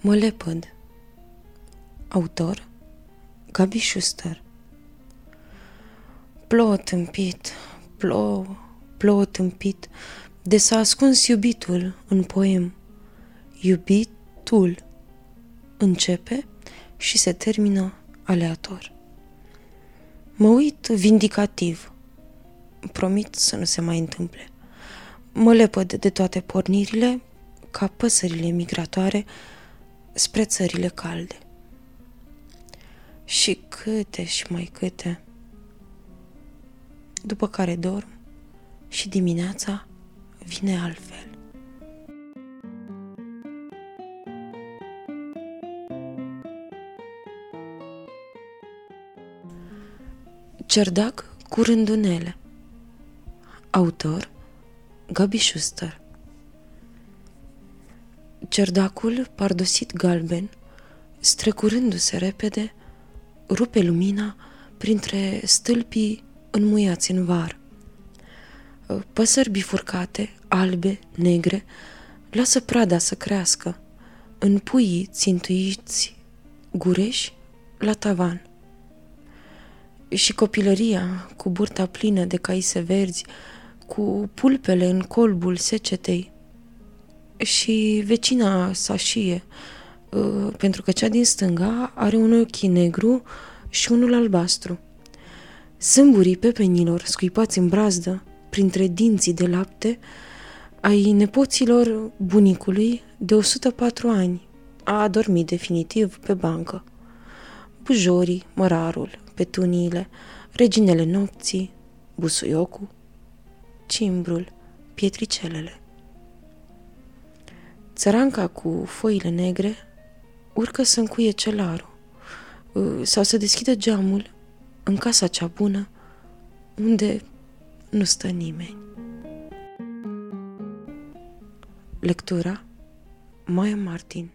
Mă lepăd Autor Gabi Schuster Plouă tâmpit, plouă, plouă tâmpit, de s-a ascuns iubitul în poem. Iubitul începe și se termină aleator. Mă uit vindicativ. Promit să nu se mai întâmple. Mă lepăd de toate pornirile ca păsările migratoare spre țările calde. Și câte și mai câte. După care dorm și dimineața vine altfel. Cerdac cu rândunele Autor Gabi Schuster Cerdacul, pardosit galben, strecurându-se repede, rupe lumina printre stâlpii înmuiați în var. Păsări bifurcate, albe, negre, lasă prada să crească, în puii țintuiți gureși la tavan. Și copilăria, cu burta plină de caise verzi, cu pulpele în colbul secetei, și vecina Sașie, uh, pentru că cea din stânga are un ochi negru și unul albastru. Sâmburii pepenilor scuipați în brazdă, printre dinții de lapte, ai nepoților bunicului de 104 ani. A adormit definitiv pe bancă. Bujorii, mărarul, petuniile, reginele nopții, busuiocul, cimbrul, pietricelele. Țăranca cu foile negre urcă să încuie celarul uh, sau să deschidă geamul în casa cea bună unde nu stă nimeni. Lectura Maya Martin